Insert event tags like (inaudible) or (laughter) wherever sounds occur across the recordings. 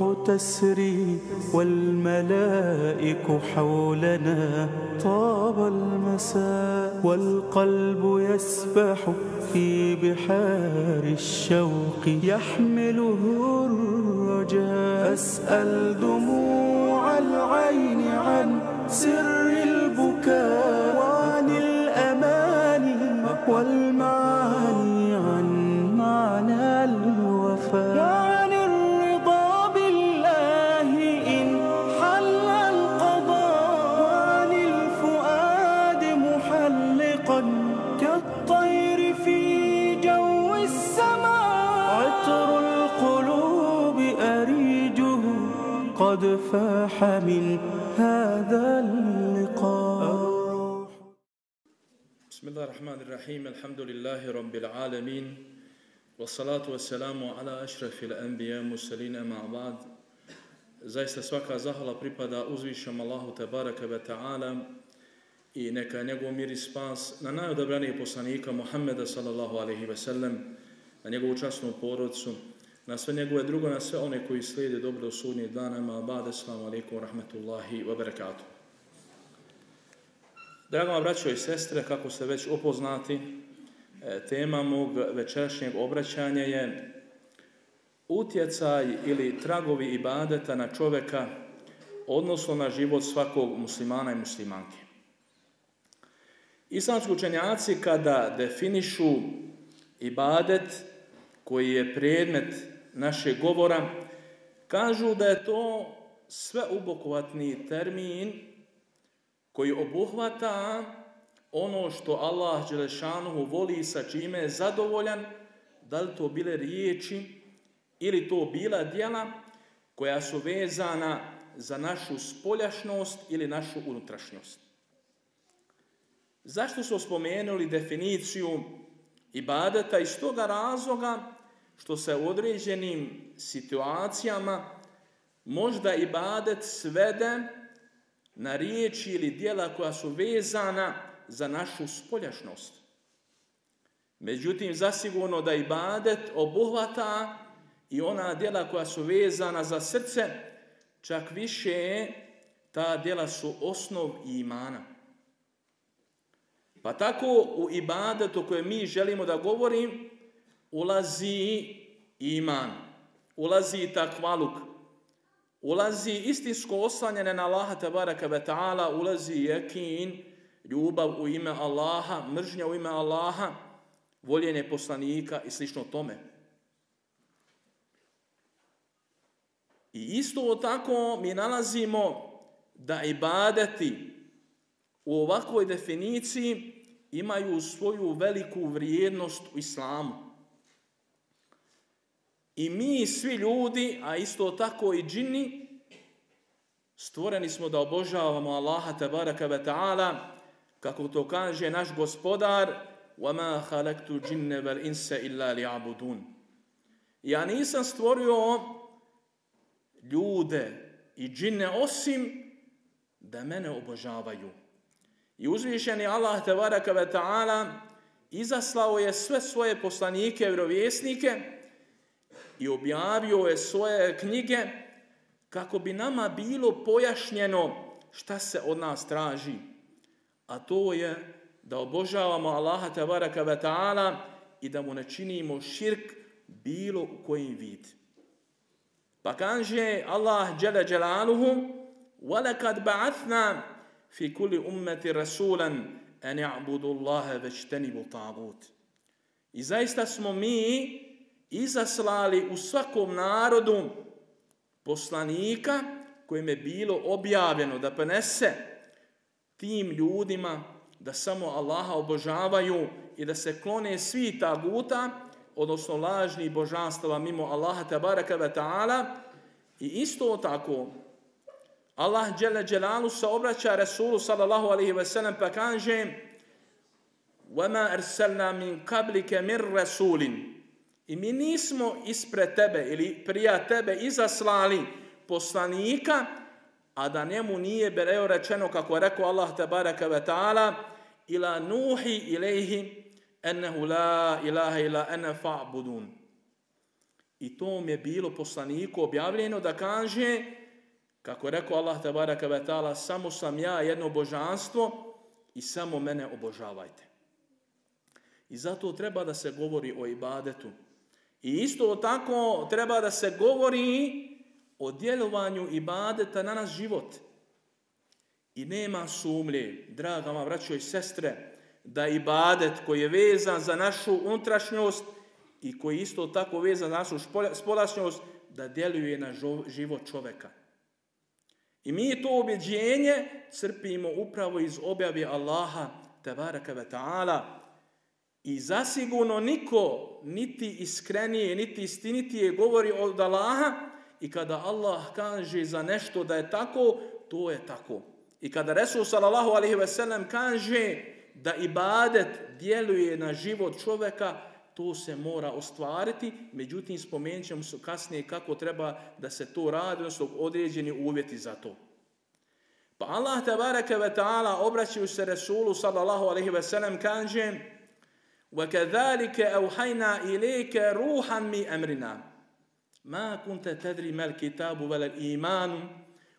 والروح تسري والملائك حولنا. طاب المساء والقلب يسبح في بحار الشوق. يحمله الرجاء. فاسأل دموع العين عن سر البكاء. فاح من هذا اللقاء بسم الله الرحمن الرحيم الحمد لله رب العالمين والصلاة والسلام على أشرف الأنبياء المرسلين أما بعد Zaista svaka zahvala pripada uzvišom Allahu Tebaraka ve Ta'ala i neka je njegov mir i spas na najodabranijeg poslanika Muhammeda sallallahu alaihi ve sellem, na njegovu časnu porodcu, na sve njegove drugo, na sve one koji slijede dobro do sudnjeg dana, ma ba'de, assalamu alaikum, rahmetullahi wa barakatuh. Draga braćo i sestre, kako ste već upoznati, e, tema mog večerašnjeg obraćanja je utjecaj ili tragovi ibadeta na čovjeka, odnosno na život svakog muslimana i muslimanke. Islamski učenjaci kada definišu ibadet koji je predmet našeg govora, kažu da je to sveobuhvatni termin koji obuhvata ono što Allah Đelešanuhu voli sa čime je zadovoljan, da li to bile riječi ili to bila djela koja su vezana za našu spoljašnost ili našu unutrašnjost. Zašto su spomenuli definiciju ibadeta? Iz toga razloga što se u određenim situacijama možda ibadet svede na riječi ili dijela koja su vezana za našu spoljašnost. Međutim, zasigurno da ibadet obuhvata i ona djela koja su vezana za srce, čak više ta djela su osnov imana. Pa tako u ibadetu koje mi želimo da govorim, ulazi iman, ulazi takvaluk, ulazi istinsko oslanjanje na Allaha tabaraka wa ta'ala, ulazi jakin, ljubav u ime Allaha, mržnja u ime Allaha, voljenje poslanika i slično tome. I isto tako mi nalazimo da ibadeti u ovakvoj definiciji imaju svoju veliku vrijednost u islamu. I mi svi ljudi, a isto tako i džini, stvoreni smo da obožavamo Allaha tabaraka wa ta'ala, kako to kaže naš gospodar, وَمَا خَلَقْتُ الْجِنَّ وَالْإِنسَ إِلَّا لِيَعْبُدُونَ Ja nisam stvorio ljude i džine osim da mene obožavaju. I uzvišeni Allah tabaraka wa ta'ala izaslao je sve svoje poslanike i vjerovjesnike i objavio je svoje knjige kako bi nama bilo pojašnjeno šta se od nas traži. A to je da obožavamo Allaha tabaraka wa ta'ala i da mu ne činimo širk bilo u kojim vid. Pa kaže Allah džele dželaluhu وَلَكَدْ بَعَثْنَا fi kulli ummeti rasulan an ya'budu Allaha vajtanibu tagut. I zaista smo mi izaslali u svakom narodu poslanika kojim je bilo objavljeno da prenese tim ljudima da samo Allaha obožavaju i da se klone svi taguta, odnosno lažni božanstava mimo Allaha tabaraka wa ta'ala. I isto tako, Allah dželle dželalu se obraća Resulu sallallahu alejhi ve sellem pa kaže: "Wa ma arsalna min qablika min rasulin" I mi nismo ispred tebe ili prija tebe izaslali poslanika, a da njemu nije bereo rečeno kako je rekao Allah tabaraka wa ta'ala ila nuhi ilaihi ennehu la ilaha ila ene fa'budun. i to mi je bilo poslaniku objavljeno da kaže, kako je rekao Allah tabaraka wa ta'ala, samo sam ja jedno božanstvo i samo mene obožavajte. I zato treba da se govori o ibadetu. I isto tako treba da se govori o djelovanju ibadeta na naš život. I nema sumlje, draga vam braćo i sestre, da ibadet koji je vezan za našu unutrašnjost i koji isto tako vezan za našu spolašnjost, da djeluje na život čovjeka. I mi to objeđenje crpimo upravo iz objave Allaha, tabaraka wa ta'ala, i zasigurno niko niti iskrenije, niti istinitije govori od Allaha i kada Allah kaže za nešto da je tako, to je tako. I kada Resul sallallahu alaihi ve sellem kaže da ibadet djeluje na život čovjeka, to se mora ostvariti, međutim spomenut ćemo se kasnije kako treba da se to radi, odnosno određeni uvjeti za to. Pa Allah tabaraka wa ta'ala obraćaju se Resulu sallallahu alaihi ve sellem kaže وَكَذَلِكَ أَوْحَيْنَا إِلَيْكَ رُوحًا مِنْ أَمْرِنَا مَا كُنْتَ تَدْرِي مَا الْكِتَابُ وَلَا الْإِيمَانُ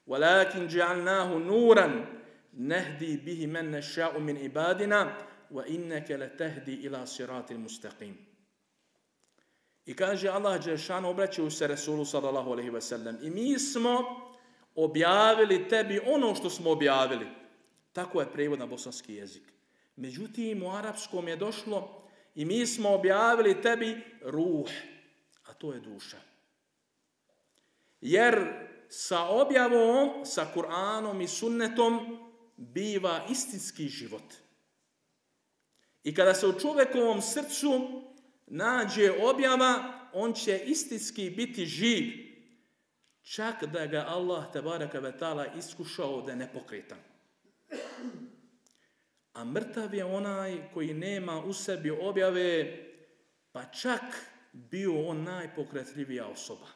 وَلَكِنْ جَعَلْنَاهُ نُورًا نَهْدِي بِهِ مَنْ نَشَاءُ مِنْ عِبَادِنَا وَإِنَّكَ لَتَهْدِي إِلَى صِرَاطِ الْمُسْتَقِيمِ I kaže Allah Đelšan obraćaju se Resulu sallallahu alaihi wa sallam i mi smo objavili tebi ono što smo objavili. Tako je prevod na bosanski jezik. Međutim, u arapskom je došlo i mi smo objavili tebi ruh, a to je duša. Jer sa objavom, sa Kur'anom i sunnetom biva istinski život. I kada se u čovjekovom srcu nađe objava, on će istinski biti živ. Čak da ga Allah tabaraka ve iskušao da je nepokretan. A mrtav je onaj koji nema u sebi objave, pa čak bio on najpokretljivija osoba.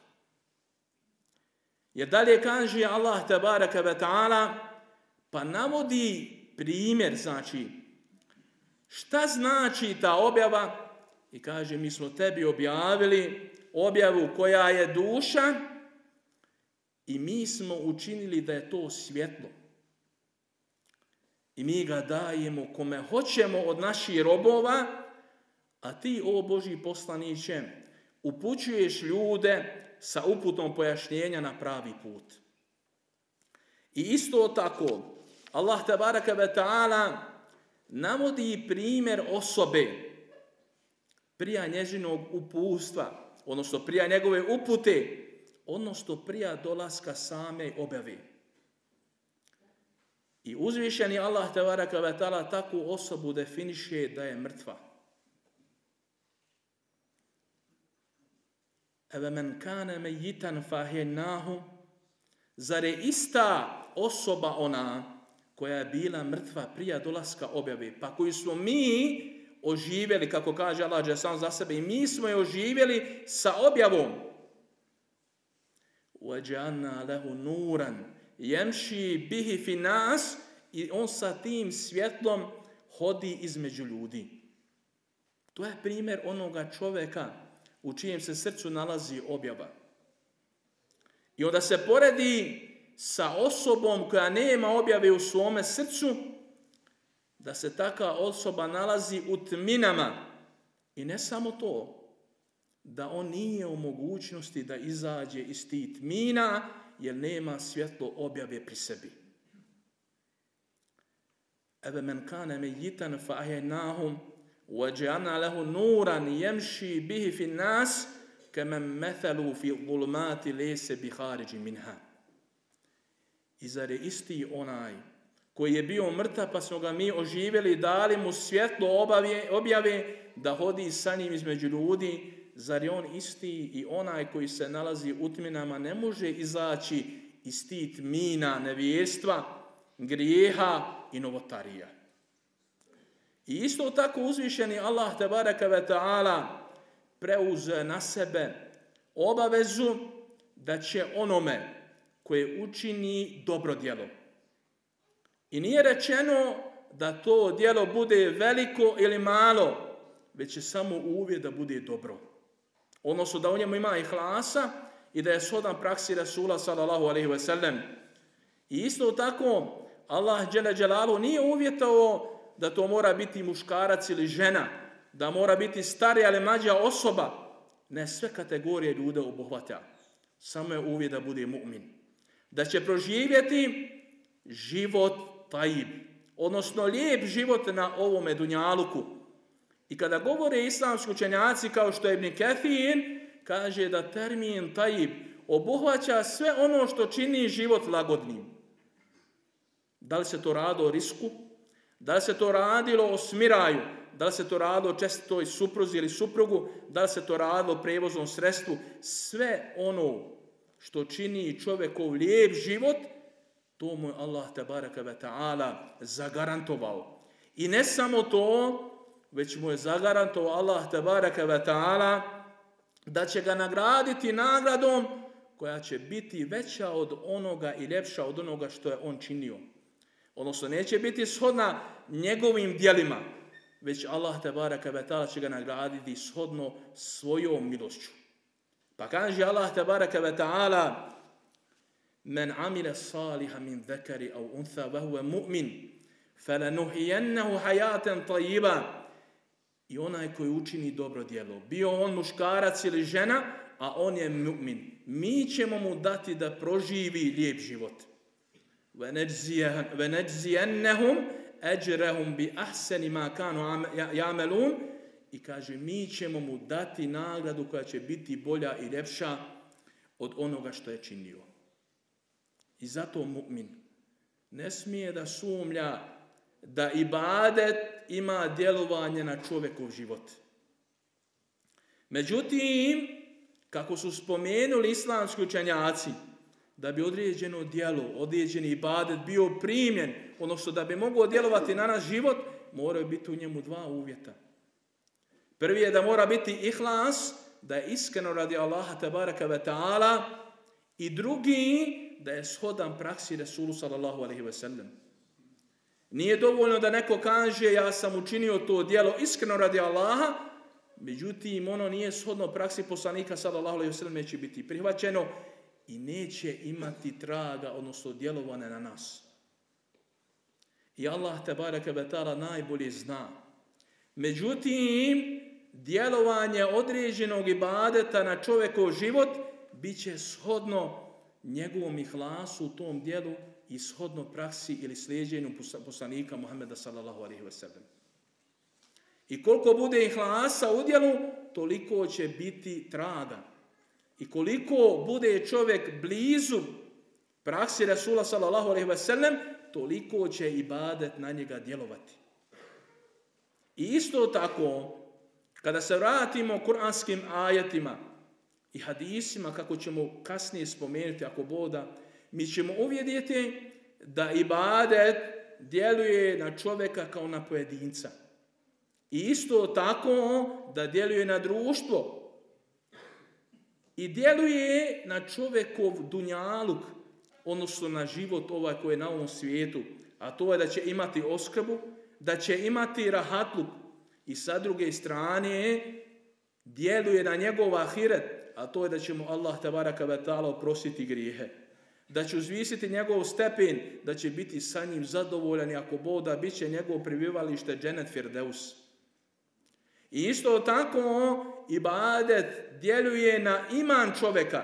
Jer dalje kaže Allah tabaraka wa ta'ala, pa navodi primjer, znači, šta znači ta objava? I kaže, mi smo tebi objavili objavu koja je duša i mi smo učinili da je to svjetlo. I mi ga dajemo kome hoćemo od naših robova, a ti, o Boži poslaniće, upućuješ ljude sa uputom pojašnjenja na pravi put. I isto tako, Allah tabaraka wa ta'ala navodi primjer osobe prija njezinog upustva, odnosno prija njegove upute, odnosno prija dolaska same objave. I uzvišeni Allah tabaraka wa takvu osobu definiše da je mrtva. Eve men kane me jitan fahenahu, zar je ista osoba ona koja je bila mrtva prija dolaska objave, pa koju smo mi oživjeli, kako kaže Allah Đesan za sebe, i mi smo je oživjeli sa objavom. Uađana lehu nuran, jemši bihi finas i on sa tim svjetlom hodi između ljudi. To je primjer onoga čovjeka u čijem se srcu nalazi objava. I onda se poredi sa osobom koja nema objave u svome srcu, da se taka osoba nalazi u tminama. I ne samo to, da on nije u mogućnosti da izađe iz tih tmina, jer nema svjetlo objave pri sebi. Ebe men kane me jitan fa ahenahum وجعلنا له نورا يمشي به في الناس كمن مثلوا في الظلمات ليس بخارج منها I zar je isti onaj koji je bio mrtav pa smo ga mi oživjeli dali mu svjetlo obave, objave da hodi sa njim između ljudi Zar je on isti i onaj koji se nalazi u tminama ne može izaći iz tih mina nevjestva, grijeha i novotarija? I isto tako uzvišeni Allah tabaraka wa ta'ala preuze na sebe obavezu da će onome koje učini dobro djelo. I nije rečeno da to djelo bude veliko ili malo, već je samo uvjet da bude dobro. Odnosno da u njemu ima i hlasa i da je shodan praksi Rasula sallallahu alaihi ve sellem. I isto tako Allah dželle nije uvjetao da to mora biti muškarac ili žena, da mora biti starija ili mlađa osoba. Ne sve kategorije ljude obuhvata. Samo je uvjet da bude mu'min. Da će proživjeti život tajib. Odnosno lijep život na ovome dunjaluku. I kada govore islamski učenjaci kao što je Ibn Kathir, kaže da termin tajib obuhvaća sve ono što čini život lagodnim. Da li se to radilo o risku, da li se to radilo o smiraju, da li se to radilo o čestitoj supruzi ili suprugu, da li se to radilo prevoznom sredstvu, sve ono što čini čovjekov lijep život, to mu je Allah tabaraka wa ta'ala zagarantovao. I ne samo to, već mu je zagarantovao Allah tabaraka wa ta'ala da će ga nagraditi nagradom koja će biti veća od onoga i ljepša od onoga što je on činio. Odnosno, neće biti shodna njegovim dijelima, već Allah tabaraka wa ta'ala će ga nagraditi shodno svojom milošću. Pa kaže Allah tabaraka wa ta'ala Men amile saliha min zekari au untha wa huwa mu'min falanuhijennahu hajaten tajiba i onaj koji učini dobro djelo. Bio on muškarac ili žena, a on je mu'min. Mi ćemo mu dati da proživi lijep život. وَنَجْزِيَنَّهُمْ أَجْرَهُمْ بِأَحْسَنِ مَا كَانُوا يَعْمَلُونَ I kaže, mi ćemo mu dati nagradu koja će biti bolja i ljepša od onoga što je činio. I zato mu'min ne smije da sumlja da ibadet ima djelovanje na čovjekov život. Međutim, kako su spomenuli islamski učenjaci, da bi određeno djelo, određeni ibadet bio primjen, odnosno da bi mogao djelovati na naš život, moraju biti u njemu dva uvjeta. Prvi je da mora biti ihlas, da je iskreno radi Allaha tabaraka wa ta'ala i drugi da je shodan praksi Rasulu sallallahu alaihi wa sallam. Nije dovoljno da neko kaže ja sam učinio to djelo iskreno radi Allaha, međutim ono nije shodno praksi poslanika sallallahu alaihi wa sallam neće biti prihvaćeno i neće imati traga, odnosno djelovane na nas. I Allah tabaraka wa ta'ala najbolje zna. Međutim, djelovanje određenog ibadeta na čovjekov život bit će shodno njegovom ihlasu u tom dijelu i shodno praksi ili slijedjenju poslanika Muhammeda sallallahu alaihi wa sallam. I koliko bude ihlasa u dijelu, toliko će biti traga. I koliko bude čovjek blizu praksi Rasula sallallahu alaihi wa sallam, toliko će ibadet na njega djelovati. I isto tako, kada se vratimo kuranskim ajetima i hadisima, kako ćemo kasnije spomenuti ako boda, mi ćemo uvjediti da ibadet djeluje na čovjeka kao na pojedinca. I isto tako da djeluje na društvo. I djeluje na čovjekov dunjaluk, odnosno na život ovaj koji je na ovom svijetu. A to je da će imati oskrbu, da će imati rahatluk. I sa druge strane djeluje na njegov ahiret, a to je da će mu Allah tabaraka wa ta'ala oprostiti grijehe da će uzvisiti njegov stepen, da će biti sa njim zadovoljan i ako boda, bit će njegov prebivalište dženet Firdeus. I isto tako ibadet djeluje na iman čovjeka.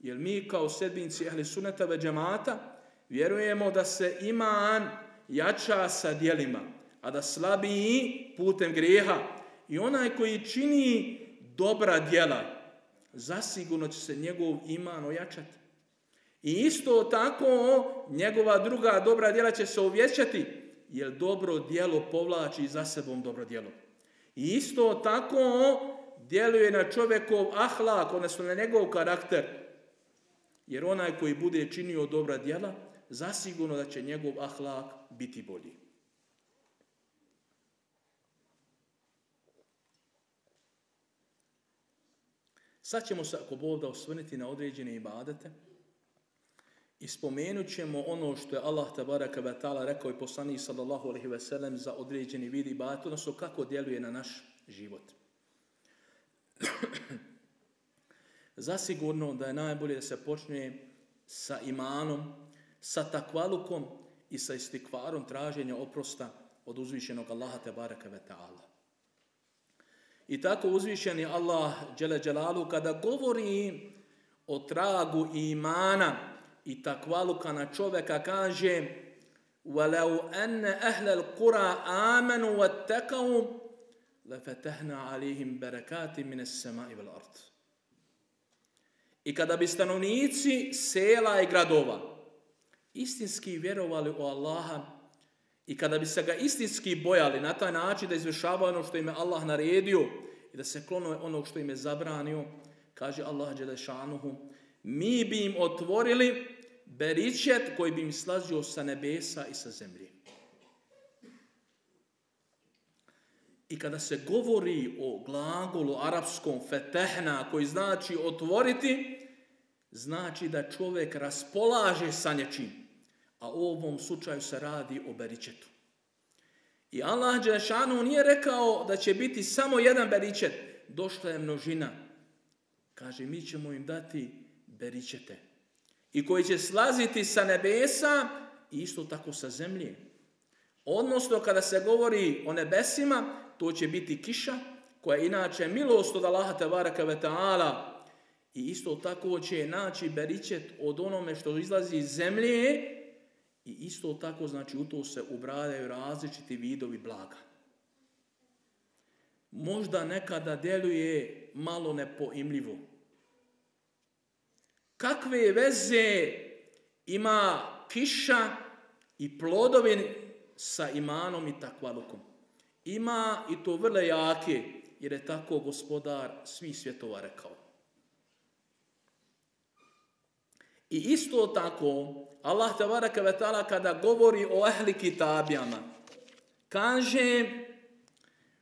Jer mi kao sedminci ehli suneta ve džemata vjerujemo da se iman jača sa dijelima, a da slabiji putem grijeha. I onaj koji čini dobra djela, zasigurno će se njegov iman ojačati. I isto tako njegova druga dobra djela će se uvjećati, jer dobro djelo povlači za sebom dobro djelo. I isto tako djeluje na čovjekov ahlak, odnosno na njegov karakter. Jer onaj koji bude činio dobra djela, zasigurno da će njegov ahlak biti bolji. Sad ćemo se, ako Bog da, osvrniti na određene ibadete. I spomenut ćemo ono što je Allah tabaraka wa ta'ala rekao i poslanih sallallahu alaihi ve sellem za određeni vid ibadeta, odnosno kako djeluje na naš život. (clears throat) Zasigurno da je najbolje da se počne sa imanom, sa takvalukom i sa istikvarom traženja oprosta od uzvišenog Allaha te baraka ve ta'ala. I tako uzvišeni Allah džele dželalu kada govori o tragu imana i takvaluka na čovjeka kaže وَلَوْ أَنَّ أَهْلَ الْقُرَى آمَنُوا وَاتَّقَوْا لَفَتَحْنَا عَلَيْهِمْ بَرَكَاتٍ مِنَ السَّمَاءِ وَالْأَرْضِ I kada bi stanovnici sela i gradova istinski vjerovali u Allaha i kada bi se ga istinski bojali na taj način da izvršavaju ono što im je Allah naredio i da se klonu ono što im je zabranio, kaže Allah Đelešanuhu, mi bi im otvorili beričet koji bi im slazio sa nebesa i sa zemlje. I kada se govori o glagolu arapskom fetehna koji znači otvoriti, znači da čovjek raspolaže sa nečim. A u ovom slučaju se radi o beričetu. I Allah Đelešanu nije rekao da će biti samo jedan beričet. Došla je množina. Kaže, mi ćemo im dati beričete. I koji će slaziti sa nebesa i isto tako sa zemlje. Odnosno, kada se govori o nebesima, to će biti kiša, koja je inače milost od Allaha tabaraka ve. I isto tako će naći beričet od onome što izlazi iz zemlje. I isto tako, znači, u to se ubradaju različiti vidovi blaga. Možda nekada djeluje malo nepoimljivo. Kakve veze ima kiša i plodovi sa imanom i takvalukom? Ima i to vrlo jake, jer je tako gospodar svih svjetova rekao. I isto tako, Allah tabaraka ve ta'ala kada govori o ehli kitabijama, kaže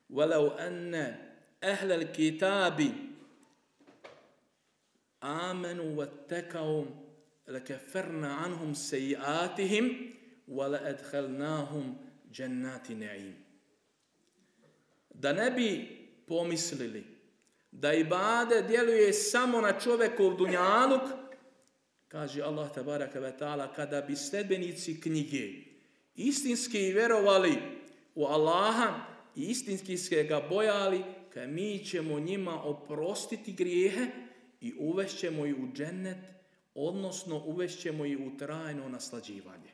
وَلَوْ أَنَّ أَهْلَ الْكِتَابِ آمَنُوا وَاتَّكَوْا لَكَفَرْنَا عَنْهُمْ سَيِّئَاتِهِمْ وَلَأَدْخَلْنَاهُمْ جَنَّاتِ نَعِيمٍ da ne bi pomislili da ibade djeluje samo na čovjekov dunjaluk, kaže Allah tabaraka wa ta'ala, kada bi sledbenici knjige istinski vjerovali u Allaha i istinski se ga bojali, kad mi ćemo njima oprostiti grijehe i uvešćemo ih u džennet, odnosno uvešćemo ih u trajno naslađivanje.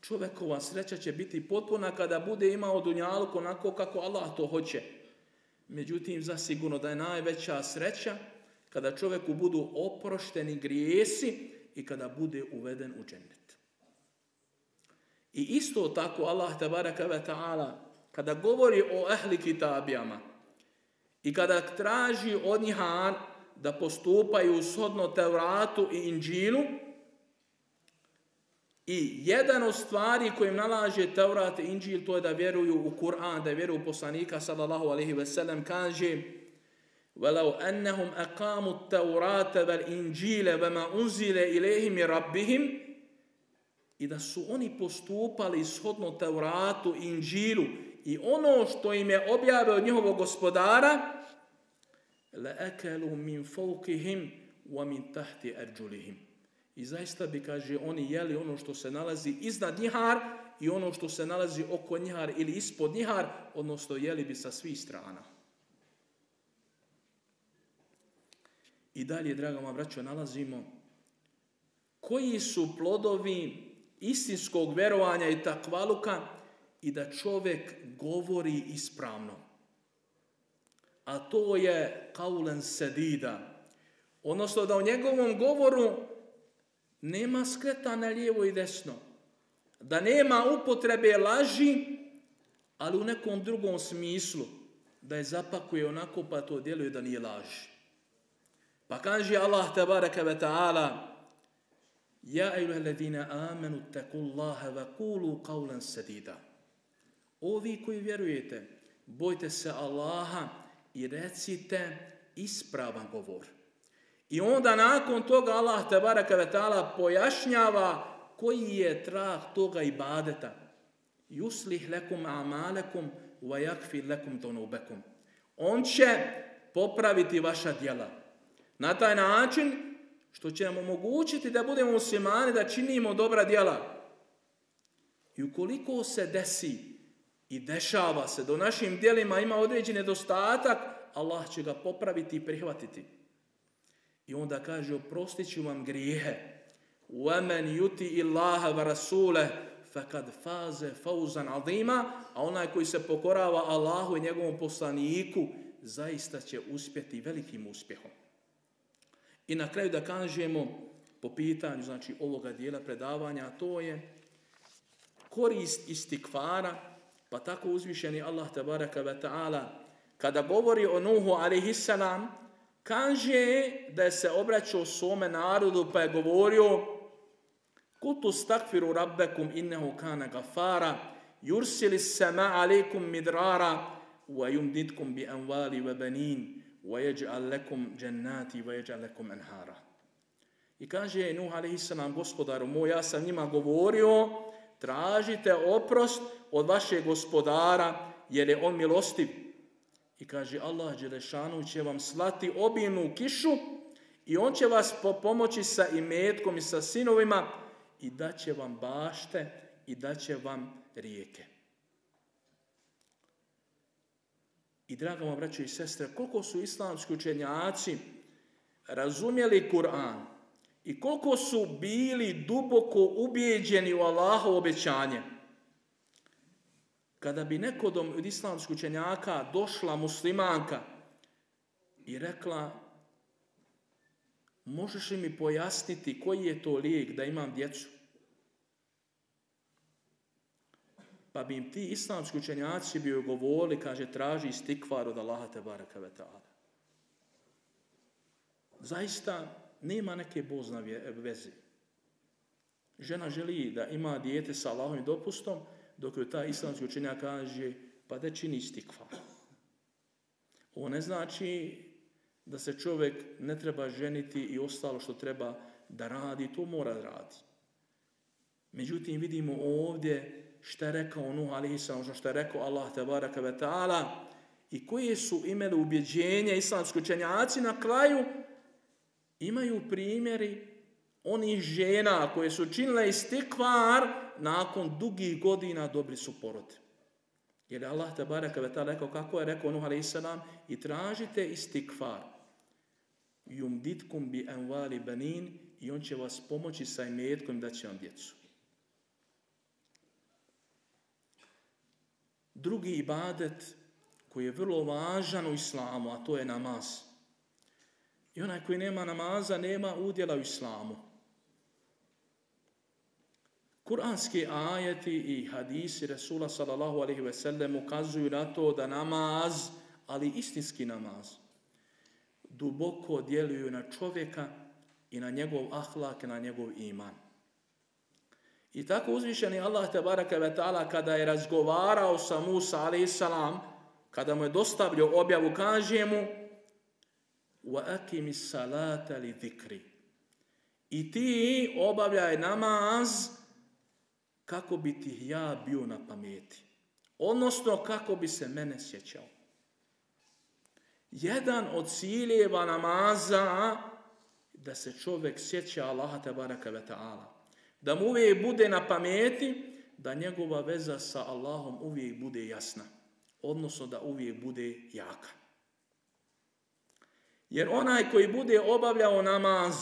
Čovjekova sreća će biti potpuna kada bude imao dunjaluk onako kako Allah to hoće. Međutim, zasigurno da je najveća sreća kada čovjeku budu oprošteni grijesi i kada bude uveden u džennet. I isto tako Allah tabaraka wa ta'ala kada govori o ehli kitabijama i kada traži od njiha da postupaju shodno Tevratu i Inđilu, i jedan od stvari kojim nalaže Teurat i Inđil, to je da vjeruju u Kur'an, da vjeruju u poslanika, sallallahu alaihi ve sellem, kaže وَلَوْ أَنَّهُمْ أَقَامُوا التَّوْرَاتَ وَالْإِنْجِيلَ وَمَا أُنْزِلَ إِلَيْهِمِ رَبِّهِمْ I da su oni postupali shodno Teuratu i Inđilu i ono što im je objavio od njihovog gospodara, لَأَكَلُوا مِنْ فَوْقِهِمْ وَمِنْ تَحْتِ أَرْجُلِهِمْ i zaista bi, kaže, oni jeli ono što se nalazi iznad njihar i ono što se nalazi oko njihar ili ispod njihar, odnosno jeli bi sa svih strana. I dalje, draga moja braćo, nalazimo koji su plodovi istinskog verovanja i takvaluka i da čovjek govori ispravno. A to je kaulen sedida. Odnosno da u njegovom govoru nema skreta na lijevo i desno. Da nema upotrebe laži, ali u nekom drugom smislu. Da je zapakuje onako pa to djeluje da nije laž. Pa kaže Allah tabaraka wa ta'ala Ja ejuha ladina amenu taku wa kulu qawlan sadida. Ovi koji vjerujete, bojte se Allaha i recite ispravan govor. I onda nakon toga Allah tabaraka pojašnjava koji je trag toga ibadeta. Yuslih lekum amalekum wa yakfir lekum donubekum. On će popraviti vaša djela. Na taj način što će nam omogućiti da budemo muslimani, da činimo dobra djela. I ukoliko se desi i dešava se, do našim djelima ima određeni nedostatak, Allah će ga popraviti i prihvatiti. I onda kaže, oprostit ću vam grijehe. وَمَنْ يُتِي إِلَّهَ وَرَسُولَهِ فَكَدْ فَازَ فَوْزًا عَظِيمًا A onaj koji se pokorava Allahu i njegovom poslaniku, zaista će uspjeti velikim uspjehom. I na kraju da kažemo po pitanju znači, ovoga dijela predavanja, to je korist istikvara, pa tako uzvišeni Allah tabaraka wa ta'ala kada govori o Nuhu alaihissalam kaže da je se obraćao svome narodu pa je govorio Kutu stakfiru rabbekum innehu kana gafara yursili sama alaikum midrara wa yumditkum bi anvali wa banin wa yaj'al lakum jannati wa yaj'al lakum anhara. I kaže Nuh alaihissalam gospodaru moj ja sam njima govorio tražite oprost od vašeg gospodara, jer je on milostiv. I kaže Allah Đelešanu će vam slati obilnu kišu i on će vas pomoći sa imetkom i sa sinovima i daće vam bašte i daće vam rijeke. I draga moja braćo i sestre, koliko su islamski učenjaci razumjeli Kur'an i koliko su bili duboko ubijeđeni u Allahovo obećanje. Kada bi nekodom od islamskih učenjaka došla muslimanka i rekla možeš li mi pojasniti koji je to lijek da imam djecu? Pa bi im ti islamski učenjaci bi govorili, kaže, traži istikvar od Allaha te baraka Zaista nema neke bozna veze. Žena želi da ima dijete sa Allahom dopustom, dok joj ta islamski učenjak kaže, pa da čini istikvar. Ovo ne znači da se čovjek ne treba ženiti i ostalo što treba da radi, to mora raditi. Međutim, vidimo ovdje šta je rekao Nuh a.s. što je rekao Allah tabaraka wa ta'ala i koje su imali ubjeđenje islamski učenjaci na kraju imaju primjeri onih žena koje su činile istikvar nakon dugih godina dobri su porod. Jer je Allah tabaraka wa ta'ala rekao kako je rekao Nuh a.s. i tražite istikvar. Jumditkum bi envali banin i on će vas pomoći sa imetkom da će vam djecu. Drugi ibadet koji je vrlo važan u islamu, a to je namaz. I onaj koji nema namaza, nema udjela u islamu. Kur'anski ajeti i hadisi Resula sallallahu alaihi ve sellem ukazuju na to da namaz, ali istinski namaz, duboko djeluju na čovjeka i na njegov ahlak na njegov iman. I tako uzvišeni Allah te baraka ve ta'ala kada je razgovarao sa Musa a.s. kada mu je dostavljao objavu, kaže mu wa akimi salata li dhikri. I ti obavljaj namaz kako bi ti ja bio na pameti. Odnosno kako bi se mene sjećao. Jedan od ciljeva namaza da se čovjek sjeća Allaha tabaraka ve ta'ala. Da mu uvijek bude na pameti, da njegova veza sa Allahom uvijek bude jasna. Odnosno da uvijek bude jaka. Jer onaj koji bude obavljao namaz,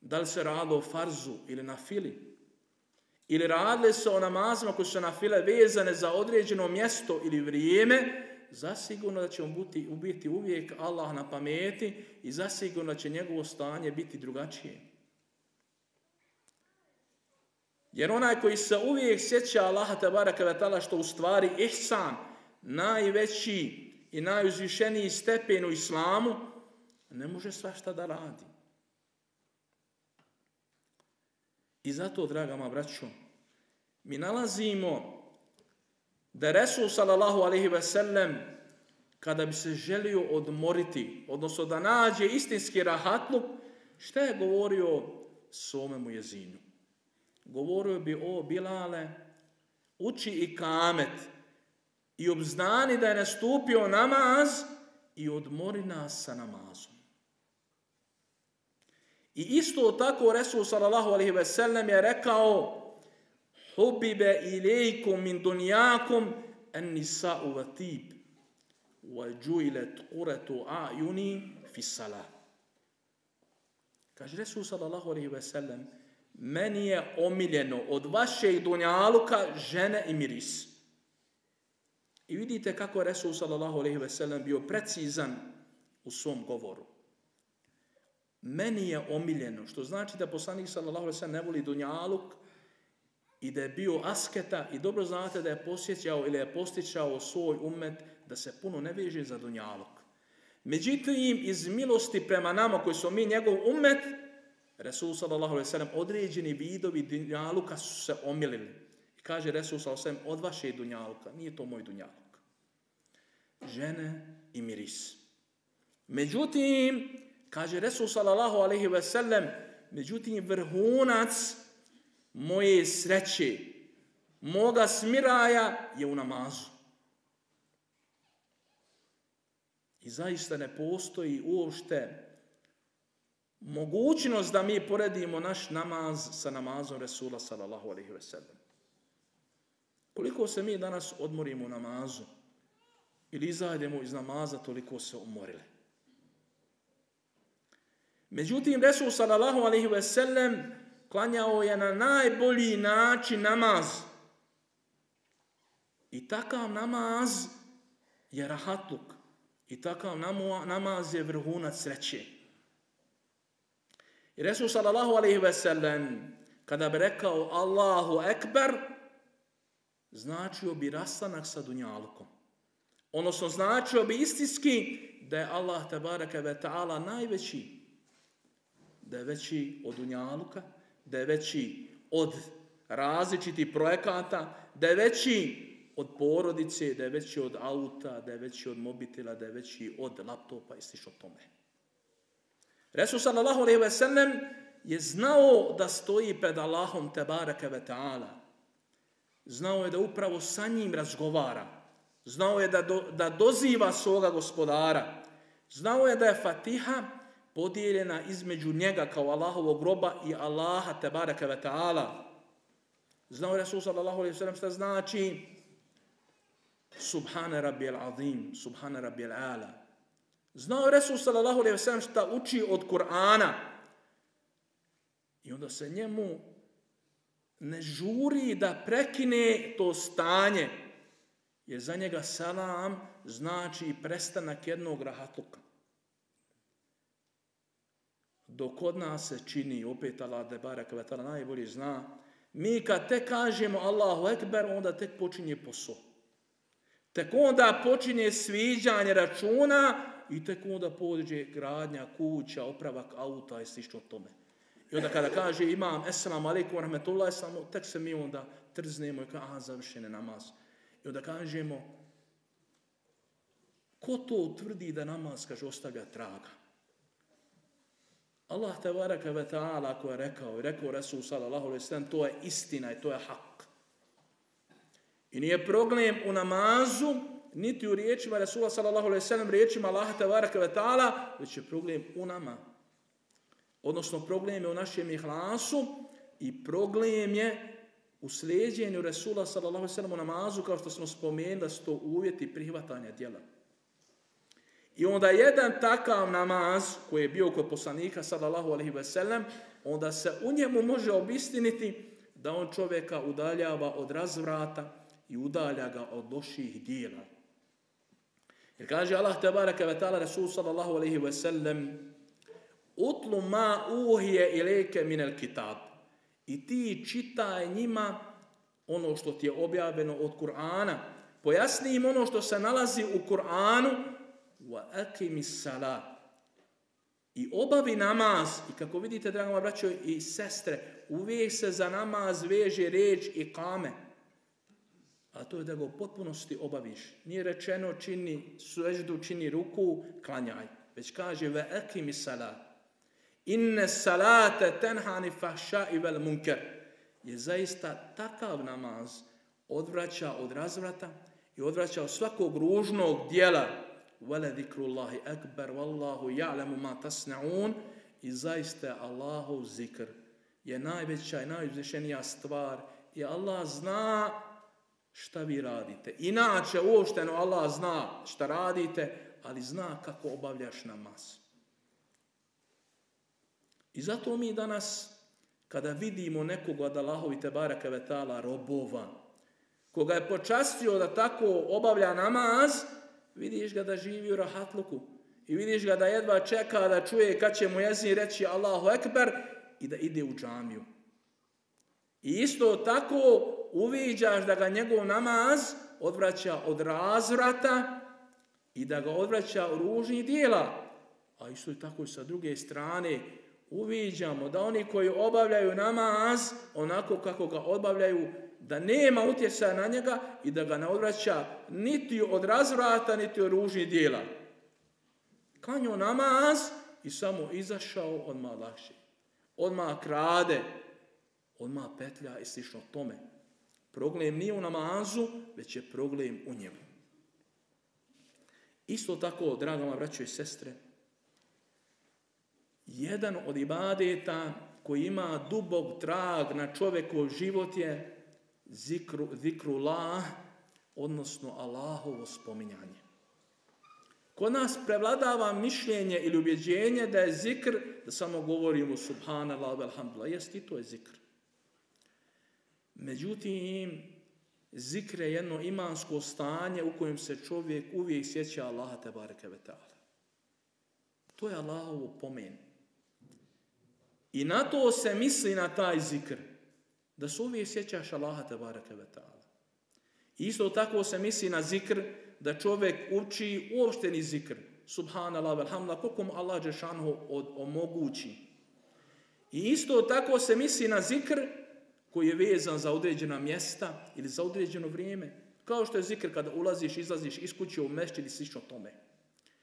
da li se radilo o farzu ili na fili, ili radile se o namazima koji su na file vezane za određeno mjesto ili vrijeme, zasigurno da će mu biti uvijek Allah na pameti i zasigurno da će njegovo stanje biti drugačije. Jer onaj koji se uvijek sjeća Allaha tabaraka wa ta'ala što u stvari ihsan, najveći i najuzvišeniji stepen u islamu, ne može svašta da radi. I zato, draga ma braćo, mi nalazimo da Resul sallallahu alaihi ve sellem kada bi se želio odmoriti, odnosno da nađe istinski rahatluk, šta je govorio svome mu jezinu? govorio bi o Bilale, uči i kamet i obznani da je nastupio namaz i odmori nas sa namazom. I isto tako Resul sallallahu alaihi ve sellem je rekao Hubibe ilaikum min dunjakum en nisa'u vatib wa džuilet uretu a'juni fi salah. Kaže Resul sallallahu alaihi ve sellem meni je omiljeno od vašeg dunjaluka žene i miris. I vidite kako je Resul sallallahu alaihi ve sellem bio precizan u svom govoru. Meni je omiljeno, što znači da poslanik sallallahu ve sellem ne voli dunjaluk i da je bio asketa i dobro znate da je posjećao ili je postičao svoj umet da se puno ne veže za dunjaluk. Međutim, iz milosti prema nama koji smo mi njegov umet, Resul sallallahu alaihi sallam, određeni vidovi dunjaluka su se omilili. I kaže Resul sallallahu sallam, od vaše dunjaluka, nije to moj dunjaluk. Žene i miris. Međutim, kaže Resul sallallahu alaihi sallam, međutim, vrhunac moje sreće, moga smiraja je u namazu. I zaista ne postoji uopšte mogućnost da mi poredimo naš namaz sa namazom Resula sallallahu alaihi ve sellem. Koliko se mi danas odmorimo u namazu ili izajdemo iz namaza, toliko se umorili. Međutim, Resul sallallahu alaihi ve sellem klanjao je na najbolji način namaz. I takav namaz je rahatluk. I takav namaz je vrhunac sreće. I Resul sallallahu alaihi ve sellem, kada bi rekao Allahu ekber, značio bi rastanak sa dunjalukom. Odnosno, značio bi istinski da je Allah tabaraka ve ta'ala najveći, da je veći od dunjaluka, da je veći od različitih projekata, da je veći od porodice, da je veći od auta, da je veći od mobitela, da je veći od laptopa i slično tome. Resul sallallahu alaihi ve sellem je znao da stoji pred Allahom tebareke ve ta'ala. Znao je da upravo sa njim razgovara. Znao je da, do, da doziva svoga gospodara. Znao je da je Fatiha podijeljena između njega kao Allahovog groba i Allaha tebareke ve ta'ala. Znao Resul sallallahu alaihi ve sellem šta znači Subhane rabbi al-azim, subhane rabbi al-ala. Znao Resul sallallahu alaihi wa šta uči od Kur'ana. I onda se njemu ne žuri da prekine to stanje. Jer za njega salam znači prestanak jednog rahatluka. Dok kod nas se čini, opet Allah de barak najbolje zna, mi kad te kažemo Allahu Ekber, onda tek počinje posao. Tek onda počinje sviđanje računa i tek onda pođe gradnja kuća, opravak auta i slično tome. I onda kada kaže imam esalamu alaikum rahmetullahi samo, tek se mi onda trznemo i kaže, aha, završene namaz. I onda kažemo, ko to tvrdi da namaz, kaže, ostavlja traga? Allah te varaka ve ta'ala ako je rekao i rekao Resul sallallahu alaihi sallam, to je istina i to je hak. I nije problem u namazu, niti u riječima Rasula sallallahu alaihi sallam, riječima Allaha tabaraka wa ta'ala, već je problem u nama. Odnosno problem je u našem ihlasu i problem je u sljeđenju Rasula sallallahu alaihi sallam u namazu, kao što smo spomenuli, da su to uvjeti prihvatanja djela. I onda jedan takav namaz koji je bio kod poslanika sallallahu alaihi wa sallam, onda se u njemu može obistiniti da on čovjeka udaljava od razvrata, i udalja ga od loših dijela. Jer kaže Allah tabaraka wa ta'ala Rasul sallallahu alaihi wa sallam Utlu ma uhije ilike minel kitab. I ti čitaj njima ono što ti je objavljeno od Kur'ana. Pojasni im ono što se nalazi u Kur'anu wa. I obavi namaz, i kako vidite, drago moja braćo i sestre, uvijek se za namaz veže reč i kame a to je da ga u potpunosti obaviš. Nije rečeno čini sveždu, čini ruku, klanjaj. Već kaže ve ekimi salat. Inne salate tenhani fahša i vel munker. Je zaista takav namaz odvraća od razvrata i odvraća od svakog ružnog dijela. Vele zikrullahi akbar, wallahu ja'lamu ma tasna'un. I zaista Allahov zikr je najveća i najuzvišenija stvar. I Allah zna šta vi radite. Inače, uopšteno Allah zna šta radite, ali zna kako obavljaš namaz. I zato mi danas, kada vidimo nekog od Allahovi te baraka vetala robova, koga je počastio da tako obavlja namaz, vidiš ga da živi u rahatluku. I vidiš ga da jedva čeka da čuje kad će mu jezin reći Allahu Ekber i da ide u džamiju. I isto tako uviđaš da ga njegov namaz odvraća od razvrata i da ga odvraća od ružnih dijela. A isto tako i sa druge strane uviđamo da oni koji obavljaju namaz onako kako ga obavljaju, da nema utjecaja na njega i da ga ne odvraća niti od razvrata, niti od ružnih dijela. Kanjo namaz i samo izašao odmah lakše. Odmah krade, odmah petlja i slično tome. Problem nije u namazu, već je problem u njemu. Isto tako, draga moja braćo i sestre, jedan od ibadeta koji ima dubog trag na čovjekov život je zikru, zikru la, odnosno Allahovo spominjanje. Kod nas prevladava mišljenje ili ubjeđenje da je zikr, da samo govorimo subhanallah, alhamdulillah, jest i to je zikr. Međutim, zikr je jedno imansko stanje u kojem se čovjek uvijek sjeća Allaha te bareke To je Allahovo pomen. I na to se misli na taj zikr. Da se uvijek sjećaš Allaha te bareke Isto tako se misli na zikr da čovjek uči uopšteni zikr. Subhanallah, alhamdulillah, koliko mu Allah Đešanu omogući. I isto tako se misli na zikr koji je vezan za određena mjesta ili za određeno vrijeme. Kao što je zikr kada ulaziš, izlaziš iz kuće u mešći ili slično tome.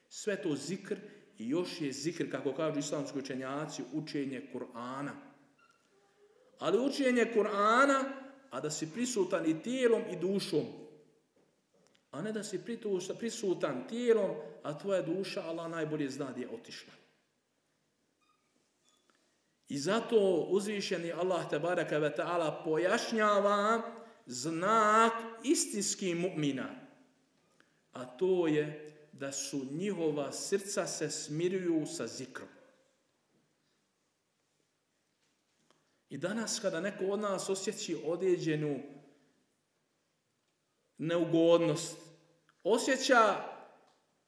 Sve to zikr i još je zikr, kako kažu islamski učenjaci, učenje Kur'ana. Ali učenje Kur'ana, a da si prisutan i tijelom i dušom. A ne da si prisutan tijelom, a tvoja duša, Allah najbolje zna gdje je otišla. I zato uzvišeni Allah tabaraka ve ta'ala pojašnjava znak istinskih mu'mina. A to je da su njihova srca se smiruju sa zikrom. I danas kada neko od nas osjeći određenu neugodnost, osjeća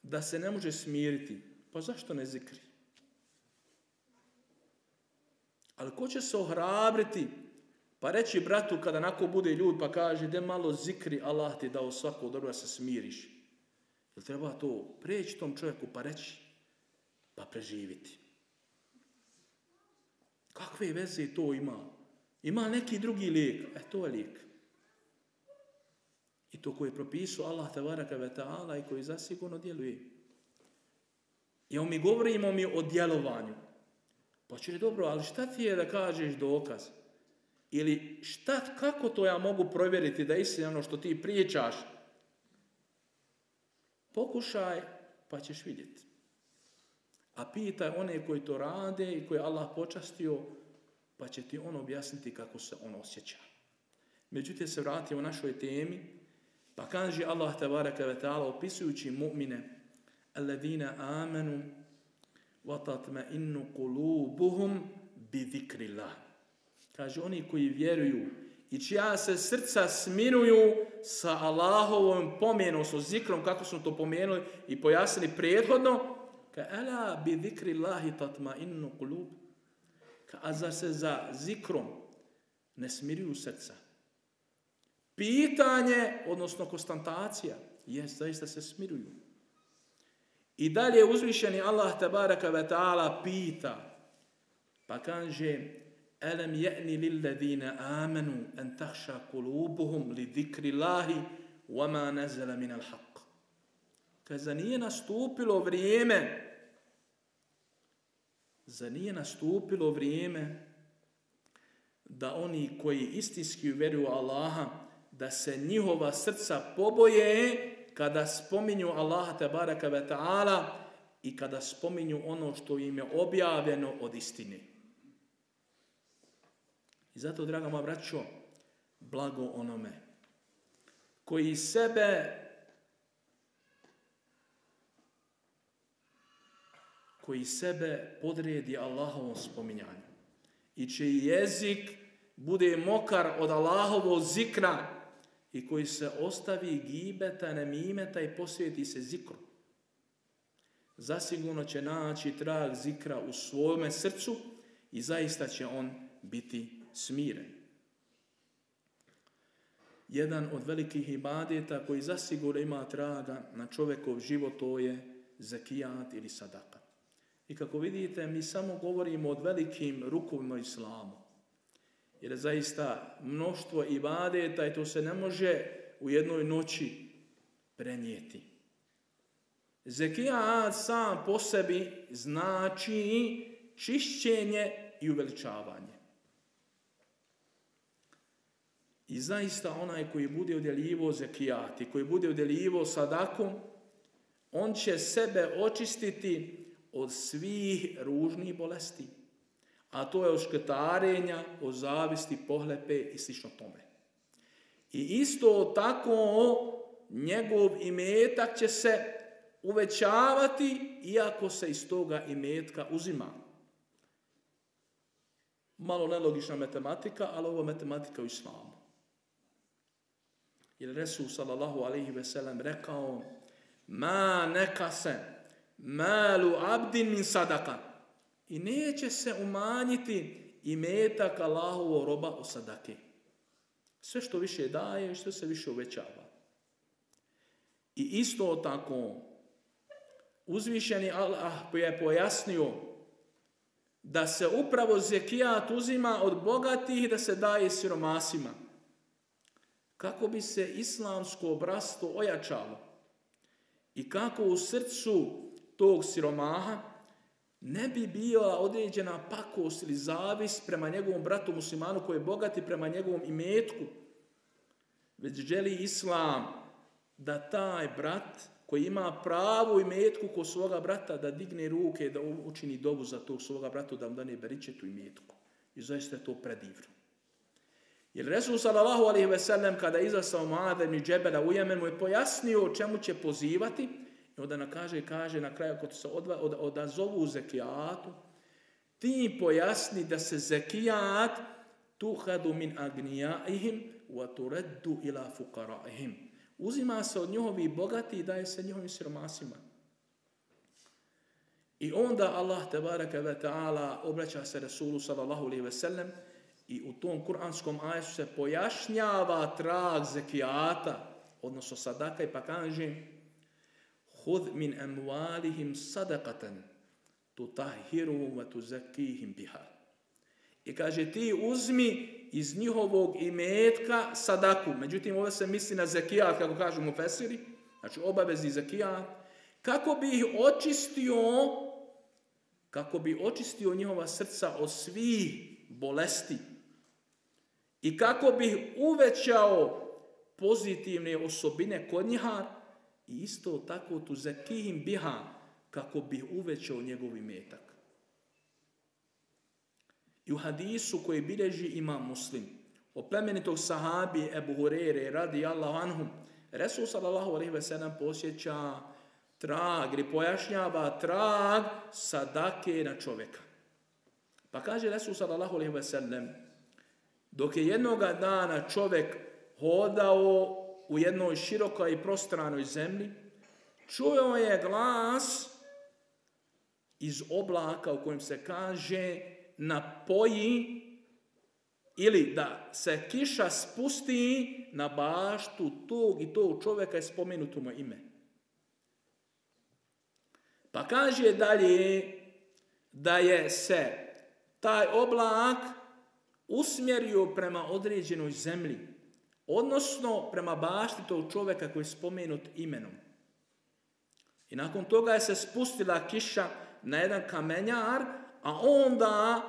da se ne može smiriti, pa zašto ne zikri? Ali ko će se ohrabriti pa reći bratu kada nako bude ljud pa kaže de malo zikri Allah ti dao svako dobro da se smiriš. Jel treba to preći tom čovjeku pa reći pa preživiti. Kakve veze to ima? Ima neki drugi lijek. E to je lijek. I to koji je propisao Allah tabaraka ve ta'ala i koji zasigurno djeluje. I mi govorimo mi o djelovanju. Pa će dobro, ali šta ti je da kažeš dokaz? Ili šta, kako to ja mogu provjeriti da istina ono što ti pričaš? Pokušaj, pa ćeš vidjeti. A pitaj one koji to rade i koje Allah počastio, pa će ti on objasniti kako se on osjeća. Međutim, se vratimo u našoj temi, pa kaže Allah tabaraka ve ta'ala opisujući mu'mine, alladina amanu wa tatma'innu qulubuhum bi zikrillah. Kaže, oni koji vjeruju i čija se srca smiruju sa Allahovom pomenom, sa zikrom, kako smo to pomenuli i pojasnili prethodno, ka ala bi zikri Allahi tatma innu kulub. Ka, a se za zikrom ne smiruju srca? Pitanje, odnosno konstantacija, jest, zaista se smiruju. I dalje uzvišeni Allah tabaraka wa ta'ala pita, pa kaže, Alam je'ni lilladina amanu an tahša kulubuhum li dhikri Allahi wa ma nazala min al haq. Kaza nije nastupilo vrijeme, za nije nastupilo vrijeme da oni koji istinski vjeruju Allaha, da se njihova srca poboje kada spominju Allaha te baraka ve ta'ala i kada spominju ono što im je objavljeno od istine. I zato, draga moja braćo, blago onome koji sebe koji sebe podredi Allahovom spominjanju i čiji jezik bude mokar od Allahovog zikra i koji se ostavi gibeta, nemimeta i posvijeti se zikru. Zasigurno će naći trag zikra u svome srcu i zaista će on biti smiren. Jedan od velikih ibadeta koji zasigurno ima traga na čovjekov život to je zakijat ili sadaka. I kako vidite, mi samo govorimo o velikim rukovima islamu. Jer zaista mnoštvo ibadeta i to se ne može u jednoj noći prenijeti. Zekijat sam po sebi znači čišćenje i uveličavanje. I zaista onaj koji bude udjeljivo zekijat i koji bude udjeljivo sadakom, on će sebe očistiti od svih ružnih bolesti. A to je od škrtarenja, od zavisti, pohlepe i slično tome. I isto tako njegov imetak će se uvećavati iako se iz toga imetka uzima. Malo nelogična matematika, ali ovo je matematika u islamu. Jer Resul sallallahu alaihi ve sellem rekao ma neka se malu abdin min sadaka. I neće se umanjiti i metak Allahovo roba o sadake. Sve što više daje, što se više uvećava. I isto tako, uzvišeni Allah je pojasnio da se upravo zekijat uzima od bogatih da se daje siromasima. Kako bi se islamsko obrasto ojačalo i kako u srcu tog siromaha ne bi bila određena pakost ili zavis prema njegovom bratu muslimanu koji je bogati prema njegovom imetku, već želi islam da taj brat koji ima pravu imetku kod svoga brata da digne ruke da učini dobu za tog svoga brata da mu dane beričetu imetku. I zaista je to predivno. Jer Resul sallallahu alaihi ve sellem kada je izasao Mu'adh ibn Džebela u Jemenu je pojasnio čemu će pozivati i onda nam kaže, kaže na kraju kod se odva, od, odazovu zekijatu, ti pojasni da se zekijat tuhadu min agnijaihim wa tureddu ila fukaraihim. Uzima se od njihovih bogati i daje se njihovim siromasima. I onda Allah tebareke ve ta'ala obraća se Rasulu sallallahu alaihi ve sellem i u tom kuranskom ajesu se pojašnjava trag zekijata, odnosno sadaka i pa kaže Hud min amwalihim sadaqatan tutahhiruhum wa tuzakkihim biha. I kaže ti uzmi iz njihovog imetka sadaku. Međutim, ovo se misli na zekijat, kako kažu mu fesiri, znači obavezni zekijat, kako bi ih očistio, kako bi očistio njihova srca od svih bolesti i kako bi ih uvećao pozitivne osobine kod njiha, i isto tako tu zakihim biha kako bi uvećao njegov imetak. I u hadisu koji bilježi ima muslim, o plemenitog sahabi Ebu Hurere radi Allahu anhum, Resul sallallahu alaihi ve sellem posjeća trag ili pojašnjava trag sadake na čovjeka. Pa kaže Resul sallallahu alaihi ve sellem, dok je jednoga dana čovjek hodao u jednoj širokoj i prostranoj zemlji, čuo je glas iz oblaka u kojem se kaže napoji ili da se kiša spusti na baštu tog i tog čovjeka je spomenuto mu ime. Pa kaže dalje da je se taj oblak usmjerio prema određenoj zemlji odnosno prema bašti tog čovjeka koji je spomenut imenom. I nakon toga je se spustila kiša na jedan kamenjar, a onda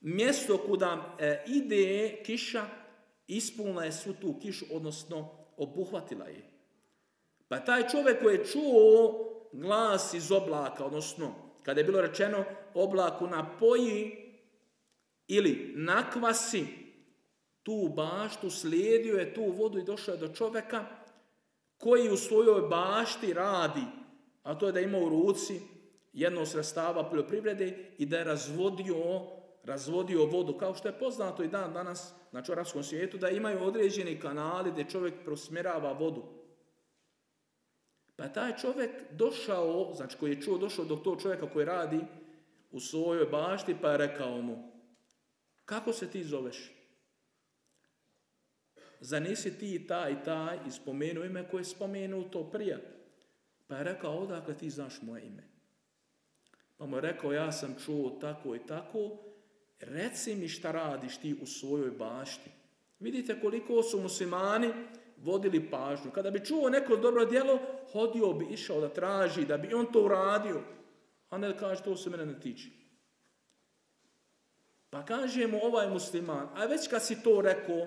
mjesto kuda e, ide kiša ispunila je svu tu kišu, odnosno obuhvatila je. Pa taj čovjek koji je čuo glas iz oblaka, odnosno kada je bilo rečeno oblaku napoji ili nakvasi tu baštu, slijedio je tu vodu i došao je do čovjeka koji u svojoj bašti radi, a to je da ima u ruci jedno sredstava poljoprivrede i da je razvodio, razvodio vodu, kao što je poznato i dan danas na čorapskom svijetu, da imaju određeni kanali gdje čovjek prosmjerava vodu. Pa taj čovjek došao, znači koji je čuo, došao do tog čovjeka koji radi u svojoj bašti, pa je rekao mu, kako se ti zoveš? Zar nisi ti taj i taj i spomenuo ime koje je spomenuto prije? Pa je rekao, odakle ti znaš moje ime? Pa mu je rekao, ja sam čuo tako i tako, reci mi šta radiš ti u svojoj bašti. Vidite koliko su muslimani vodili pažnju. Kada bi čuo neko dobro djelo, hodio bi, išao da traži, da bi on to uradio. A ne kaže, to se mene ne tiče. Pa kaže mu ovaj musliman, a već kad si to rekao,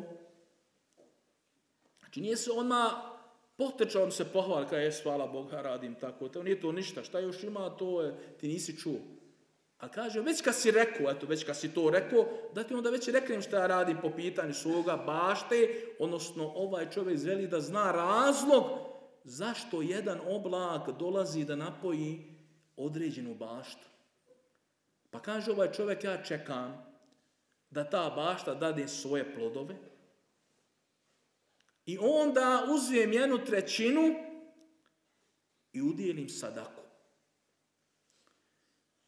znači nije se odmah potrčao se pohval, kada je hvala Boga, radim tako, to nije to ništa, šta još ima, to je, ti nisi čuo. A kaže, već kad si rekao, eto, već kad si to rekao, da ti onda već reknem šta ja radim po pitanju svoga bašte, odnosno ovaj čovjek želi da zna razlog zašto jedan oblak dolazi da napoji određenu baštu. Pa kaže ovaj čovjek, ja čekam da ta bašta dade svoje plodove i onda uzijem jednu trećinu i udjelim sadaku.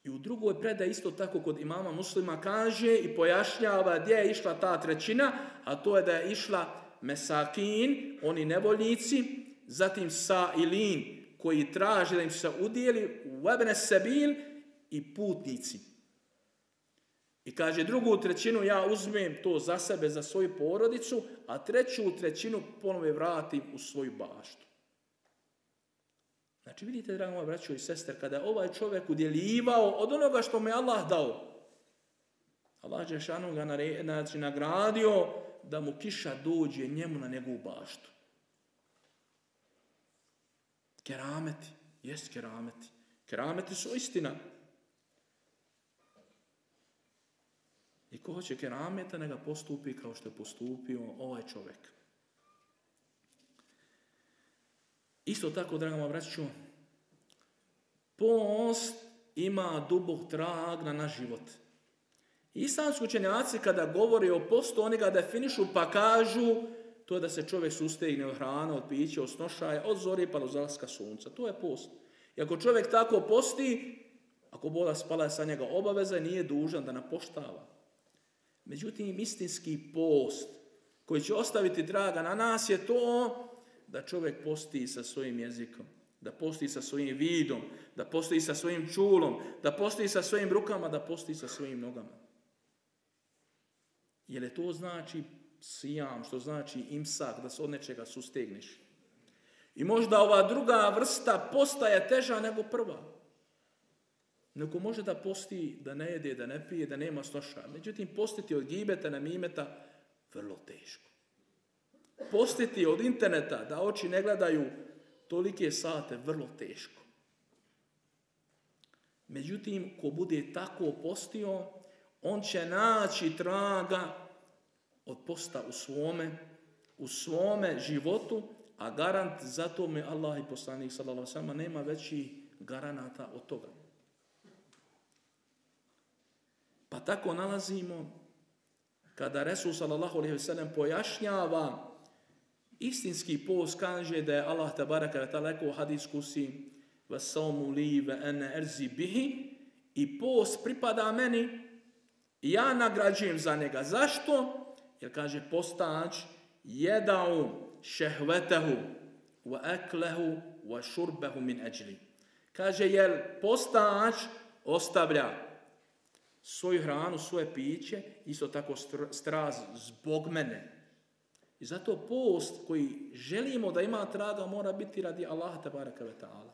I u drugoj predaj isto tako kod imama muslima kaže i pojašnjava gdje je išla ta trećina, a to je da je išla mesakin, oni nevoljnici, zatim sa ilin koji traže da im se udjeli, webne sebil i putnici. I kaže drugu trećinu ja uzmem to za sebe, za svoju porodicu, a treću trećinu ponovo vratim u svoju baštu. Znači vidite, drago moja braćo i sestre, kada je ovaj čovjek udjeljivao od onoga što mu je Allah dao, Allah Žešanu ga znači, nagradio da mu kiša dođe njemu na njegovu baštu. Kerameti, jest kerameti. Kerameti su istina. I ko hoće kerameta, neka postupi kao što je postupio ovaj čovjek. Isto tako, draga braću, post ima dubog trag na naš život. Islamski učenjaci kada govori o postu, oni ga definišu pa kažu to je da se čovjek sustegne od hrana, od pića, od snošaja, od zori pa do zalaska sunca. To je post. I ako čovjek tako posti, ako bola spala sa njega obaveza, nije dužan da napoštava. Međutim, istinski post koji će ostaviti draga na nas je to da čovjek posti sa svojim jezikom, da posti sa svojim vidom, da posti sa svojim čulom, da posti sa svojim rukama, da posti sa svojim nogama. Jer je to znači sijam, što znači imsak, da se od nečega sustegneš. I možda ova druga vrsta postaje teža nego prva. Neko može da posti, da ne jede, da ne pije, da nema snoša. Međutim, postiti od gibeta, namimeta, vrlo teško. Postiti od interneta, da oči ne gledaju tolike sate, vrlo teško. Međutim, ko bude tako postio, on će naći traga od posta u svome, u svome životu, a garant za to mi Allah i poslanik sallallahu nema veći garanata od toga. Pa tako nalazimo kada Resul sallallahu alaihi sallam pojašnjava istinski post kaže da je Allah tabaraka wa ta'ala rekao hadisku si vasamu li ve ene erzi bihi i post pripada meni ja nagrađujem za njega. Zašto? Jer kaže postač jedau šehvetehu wa eklehu wa šurbehu min eđli. Kaže jer postač ostavlja svoju hranu, svoje piće, isto tako straz zbog mene. I zato post koji želimo da ima traga mora biti radi Allaha tabaraka wa ta'ala.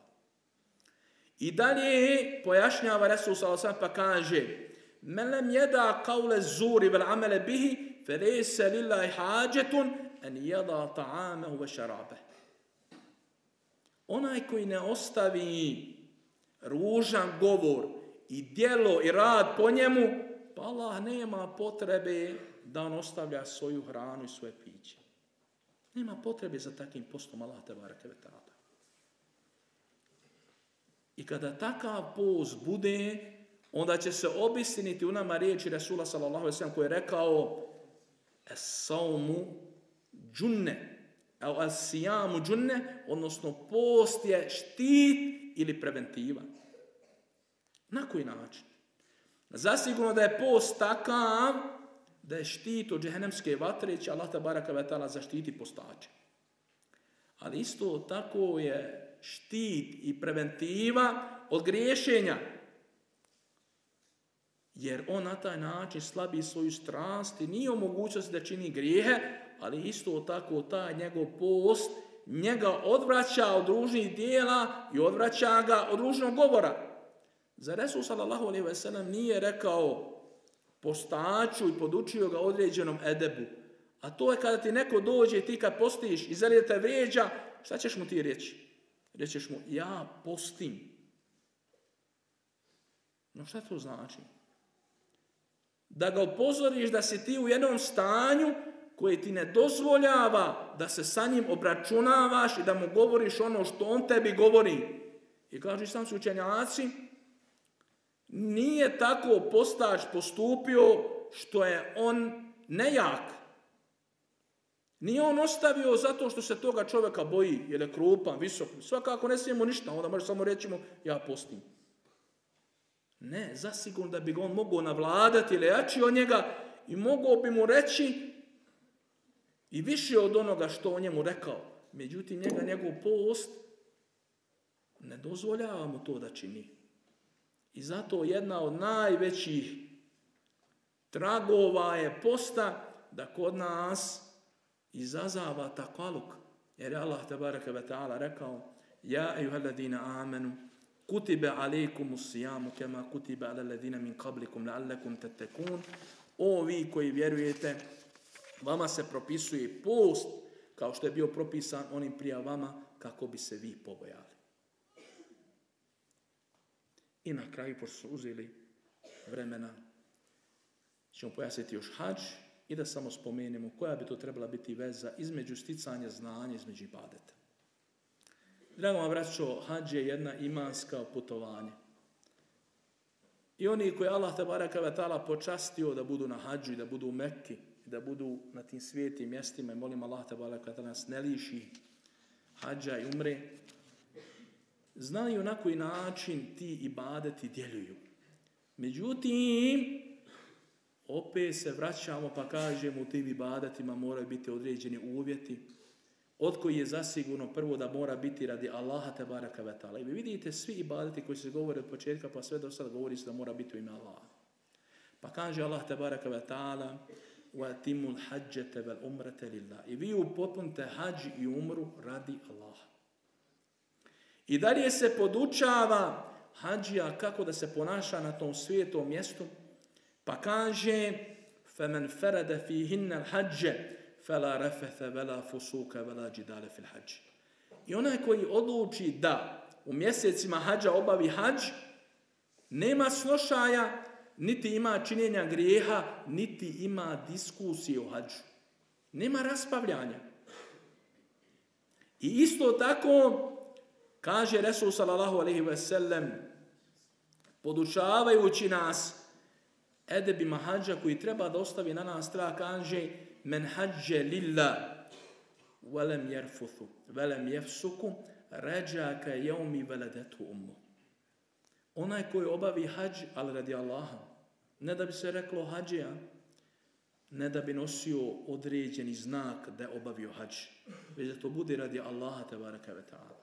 I dalje pojašnjava Resul sallallahu pa kaže Men jeda kaule zuri vel amele bihi, fe lese lillahi hađetun, en jeda ta'amehu ve šarabe. Onaj koji ne ostavi ružan govor i djelo i rad po njemu, pa Allah nema potrebe da on ostavlja svoju hranu i svoje piće. Nema potrebe za takvim postom Allah te barake I kada takav post bude, onda će se obistiniti u nama riječi Resula sallam koji je rekao Es-saumu džunne, es-sijamu džunne, odnosno post je štit ili preventiva. Na koji način? Zasigurno da je post takav da je štit od džehennemske vatre će Allah tabaraka wa zaštiti postače. Ali isto tako je štit i preventiva od griješenja. Jer on na taj način slabi svoju strast i nije u da čini grijehe, ali isto tako taj njegov post njega odvraća od ružnih dijela i odvraća ga od ružnog govora. Za Resul sallallahu alaihi sellem nije rekao postaču i podučio ga određenom edebu. A to je kada ti neko dođe i ti kad postiš i zeli te vrijeđa, šta ćeš mu ti reći? Rećeš mu, ja postim. No šta to znači? Da ga upozoriš da si ti u jednom stanju koje ti ne dozvoljava da se sa njim obračunavaš i da mu govoriš ono što on tebi govori. I kažu su učenjaci, nije tako postač postupio što je on nejak. Nije on ostavio zato što se toga čovjeka boji, jer je krupan, visok. Svakako ne smijemo ništa, onda može samo reći mu ja postim. Ne, zasigurno da bi ga on mogao navladati ili jači od njega i mogao bi mu reći i više od onoga što on njemu rekao. Međutim, njega njegov post ne dozvoljava mu to da čini. I zato jedna od najvećih tragova je posta da kod nas izazava takaluk. Jer je Allah tabaraka wa ta'ala rekao Ja ejuhalladina amenu kutibe alaikum sijamu kema kutibe ala ladina min qablikum la'allakum tattakun. O vi koji vjerujete, vama se propisuje post kao što je bio propisan onim prije vama kako bi se vi pobojali. I na kraju, pošto su uzeli vremena, ćemo pojasniti još hađ i da samo spomenemo koja bi to trebala biti veza između sticanja znanja, između ibadeta. Drago vam braćo, hađ je jedna imanska putovanja. I oni koji Allah tabaraka wa ta'ala počastio da budu na hađu i da budu u Mekki, da budu na tim svijetim mjestima i molim Allah tabaraka ta'ala nas ne liši hađa i umre, znaju na koji način ti ibadeti djeluju. Međutim, opet se vraćamo pa kažemo u tim ibadetima moraju biti određeni uvjeti, od koji je zasigurno prvo da mora biti radi Allaha te baraka I vi vidite svi ibadeti koji se govore od početka pa sve do sada govori se da mora biti u ime Allaha. Pa kaže Allah te baraka wa ta'ala وَأَتِمُوا الْحَجَّةَ وَالْأُمْرَةَ لِلَّهِ I vi upotpunite hađ i umru radi Allaha. I dalje se podučava hađija kako da se ponaša na tom svijetom mjestu, pa kaže فَمَنْ فَرَدَ فِيهِنَّ الْحَجَّ فَلَا رَفَثَ وَلَا فُسُوكَ وَلَا جِدَالَ فِي الْحَجِّ I onaj koji odluči da u mjesecima hađa obavi hađ, nema snošaja, niti ima činjenja grijeha, niti ima diskusije o hađu. Nema raspavljanja. I isto tako Kaže Resul sallallahu alaihi ve sellem, podučavajući nas edebima hađa koji treba da ostavi na nas strah, kaže men hađe lilla velem jerfuthu, velem jefsuku, ređaka jeumi veledetu umu. Onaj koji obavi hađ, ali radi Allaha, ne da bi se reklo hađija, ne da bi nosio određeni znak da je obavio hađ, već da to bude radi Allaha te baraka ta'ala.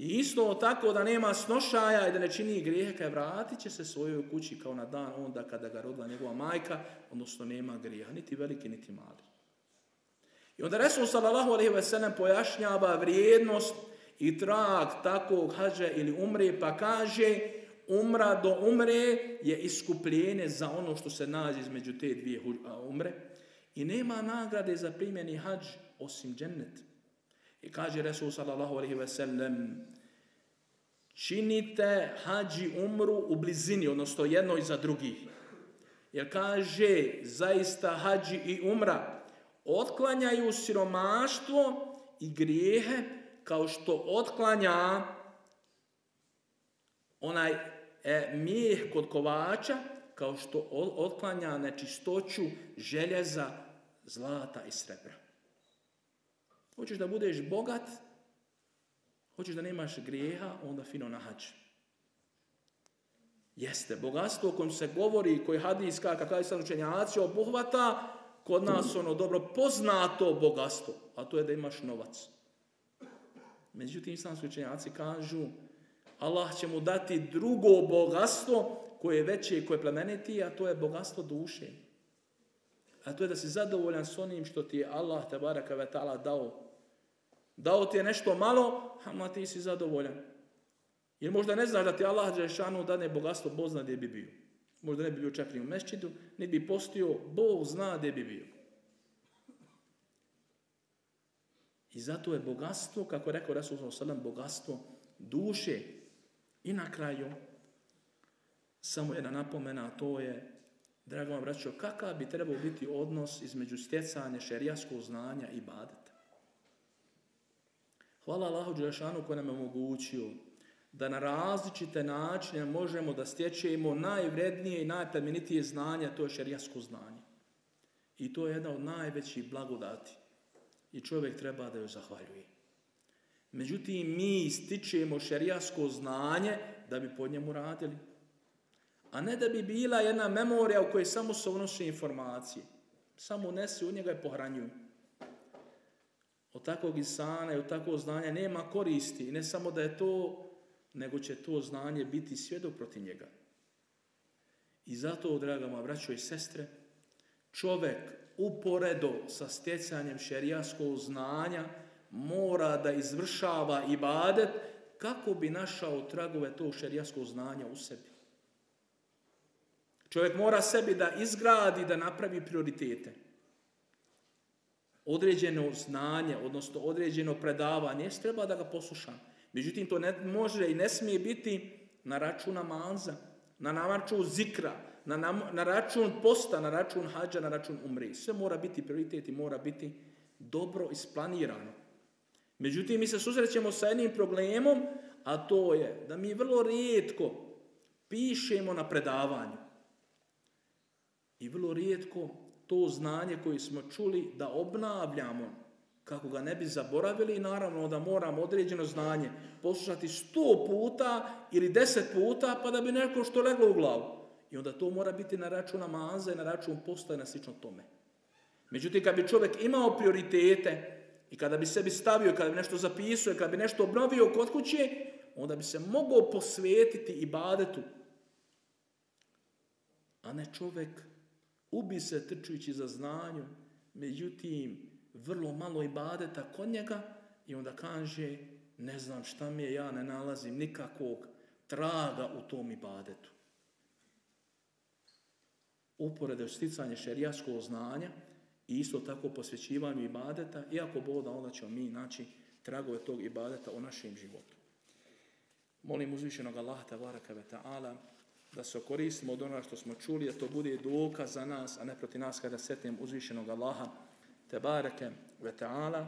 I isto tako da nema snošaja i da ne čini grijehe, vratit će se svojoj kući kao na dan onda kada ga rodila njegova majka, odnosno nema grijeha, niti veliki, niti mali. I onda Resul sallallahu alaihi ve pojašnjava vrijednost i trag takvog hađa ili umre, pa kaže umra do umre je iskupljenje za ono što se nađe između te dvije umre. I nema nagrade za primjeni hađ osim džennet. I kaže Resul sallallahu alaihi ve sellem, činite hađi umru u blizini, odnosno jedno iza drugih. Jer kaže, zaista hađi i umra otklanjaju siromaštvo i grijehe kao što otklanja onaj e, mijeh kod kovača, kao što otklanja nečistoću željeza, zlata i srebra. Hoćeš da budeš bogat, hoćeš da nemaš grijeha, onda fino na hađ. Jeste, bogatstvo o kojem se govori, koji hadijska, kakav sam učenjaci, obuhvata kod nas ono dobro poznato bogatstvo, a to je da imaš novac. Međutim, islamski učenjaci kažu, Allah će mu dati drugo bogatstvo koje je veće i koje je plemenitije, a to je bogatstvo duše. A to je da si zadovoljan s onim što ti je Allah te baraka ve ta'ala dao. Dao ti je nešto malo, a ti si zadovoljan. Jer možda ne znaš da ti Allah Đešanu dane bogatstvo, Bog zna gdje bi bio. Možda ne bi bio čak ni u mešćidu, ne bi postio, Bog zna gdje bi bio. I zato je bogatstvo, kako je rekao Resul Sallam, bogatstvo duše. I na kraju, samo jedna napomena, a to je, drago vam braćo, kakav bi trebao biti odnos između stjecanja šerijaskog znanja i badeta. Hvala Allahu Đelešanu koji nam je omogućio da na različite načine možemo da stječemo najvrednije i najplemenitije znanje, to je šerijasko znanje. I to je jedna od najvećih blagodati. I čovjek treba da joj zahvaljuje. Međutim, mi stičemo šerijasko znanje da bi po njemu radili. A ne da bi bila jedna memorija u kojoj samo se unosi informacije. Samo unesi u njega i pohranjuju. Od takvog insana i od takvog znanja nema koristi. I ne samo da je to nego će to znanje biti svjedok protiv njega. I zato, draga moja braćo i sestre, čovjek uporedo sa stjecanjem šerijaskog znanja mora da izvršava ibadet kako bi našao tragove tog šerijaskog znanja u sebi. Čovjek mora sebi da izgradi, da napravi prioritete. Određeno znanje, odnosno određeno predavanje, treba da ga poslušam. Međutim, to ne može i ne smije biti na račun namaza, na račun zikra, na, na račun posta, na račun hađa, na račun umri. Sve mora biti prioritet i mora biti dobro isplanirano. Međutim, mi se susrećemo sa jednim problemom, a to je da mi vrlo rijetko pišemo na predavanju. I vrlo rijetko to znanje koje smo čuli da obnavljamo kako ga ne bi zaboravili i naravno da moramo određeno znanje poslušati sto puta ili deset puta pa da bi neko što leglo u glavu. I onda to mora biti na račun namaza i na račun posta i na slično tome. Međutim, kad bi čovjek imao prioritete i kada bi sebi stavio, kada bi nešto zapisao, kada bi nešto obnovio kod kuće, onda bi se mogao posvetiti i badetu. A ne čovjek ubi se trčujući za znanju, međutim, vrlo malo ibadeta kod njega i onda kaže ne znam šta mi je, ja ne nalazim nikakvog traga u tom ibadetu. Uporede sticanje šerijaskog znanja i isto tako posvećivanju ibadeta, iako boda onda ćemo mi naći tragove tog ibadeta u našem životu. Molim uzvišenog Allaha tabaraka ve ta'ala da se koristimo od onoga što smo čuli, da to bude dokaz za nas, a ne protiv nas kada setnem uzvišenog Allaha Tebareke ve ta'ala.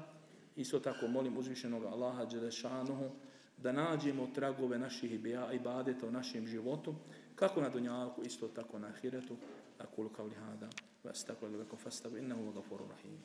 Isto tako molim uzvišenog Allaha Đelešanuhu da nađemo tragove naših ibadeta u našem životu, kako na dunjalku, isto tako na ahiretu. أقول قولي هذا وأستغفر لكم فاستغفر إنه هو الغفور الرحيم